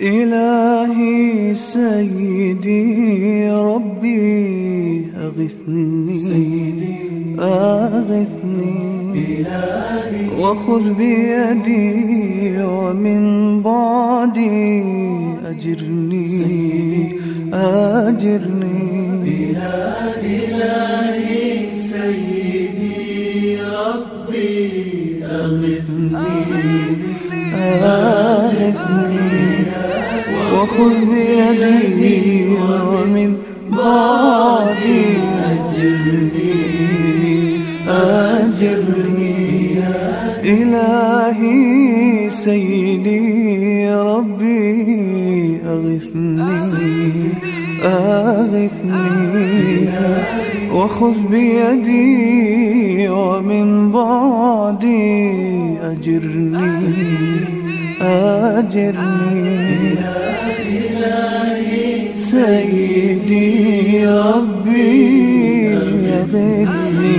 إلهي سيدي ربي أغثني سيدي أغثني. إلهي وخذ بيدي ومن بعدي أجرني أجرني. إلهي سيدي ربي أغثني أغثني. وخذ بيدي ومن بعدي أجرني أجرني إلهي سيدي ربي أغثني أغثني. وخذ بيدي ومن بعدي أجرني أجرني. سيدي ربي أغثني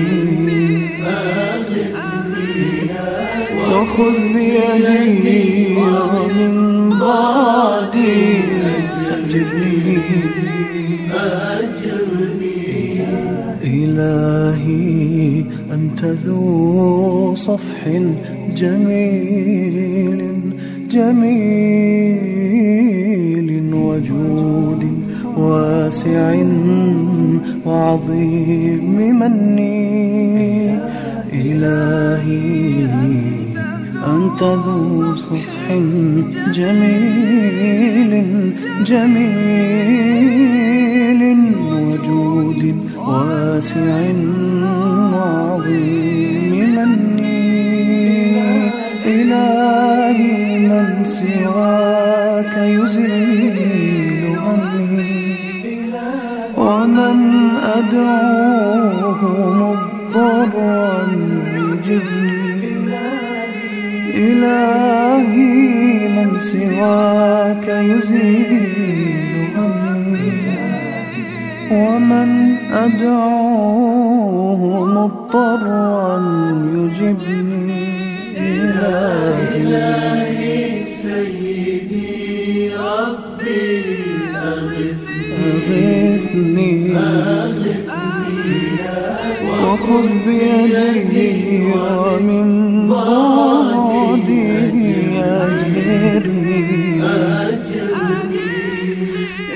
وخذ بيدي ومن بعدي أجرني إلهي أنت ذو صفح جميل جميل وجود. واسع وعظيم مني. إلهي أنت ذو صفح جميل جميل وجود واسع وعظيم مني. إلهي من سواك يزيل ومن أدعوه مضطرا يجبني إلهي من سواك يزيل همي ومن أدعوه مضطرا يجبني إلهي سيدي ربي أغثني. أغثني وخذ بيدي ومن بعدي أجرني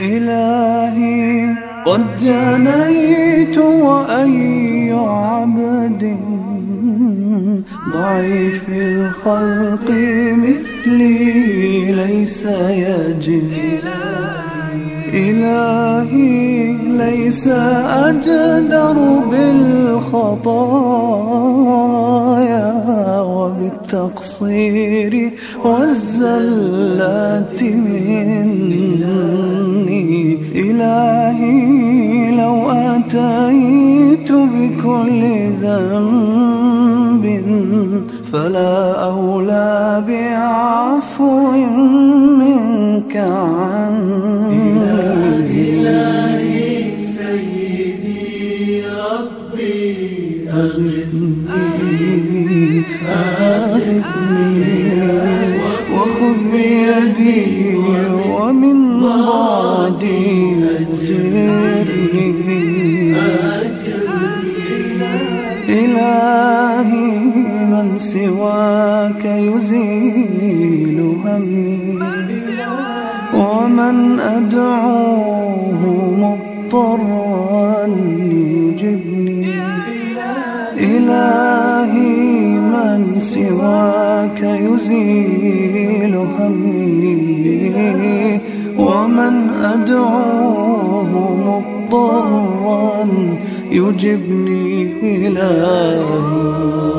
إلهي قد جنيت وأي عبد ضعيف الخلق مثلي ليس يجري. إلهي ليس أجدر بالخطايا وبالتقصير والزلات مني. إلهي لو أتيت بكل ذنب فلا أولى بعفو منك عني وخذ بيدي ومن إلهي من سواك يزيل همي ومن أدعوه مضطرا يزيل همي ومن أدعوه مضطرا يجبني إلهي.